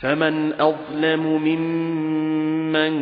فَمَنْ أَظْلَمُ مِمَّنْ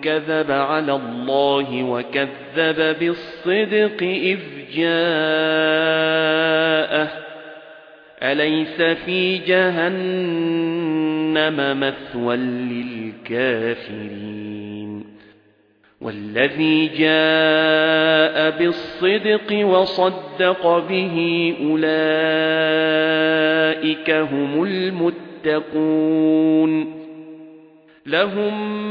كَذَبَ عَلَى اللَّهِ وَكَذَّبَ بِالصِّدْقِ إِذْ جَاءَهُ. أَلَيْسَ فِي جَهَنَّمَ مَثْوًى لِلْكَافِرِينَ؟ وَالَّذِي جَاءَ بِالصِّدْقِ وَصَدَّقَ بِهِ أُولَئِكَ هُمُ الْمُتَّقُونَ. يتقون. لهم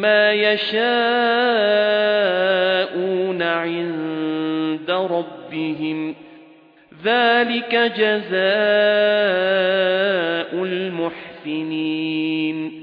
ما يشاءون عند ربهم. ذلك جزاء المحسنين.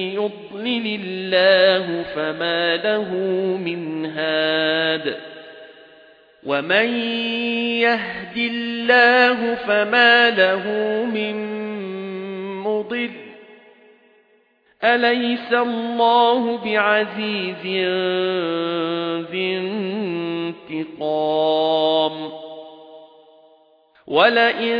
يُضْلِلِ اللَّهُ فَمَا لَهُ مِنْ هَادٍ وَمَن يَهْدِ اللَّهُ فَمَا لَهُ مِن مُّضِلٍّ أَلَيْسَ اللَّهُ بِعَزِيزٍ ذِي انتِقَامٍ وَلَئِن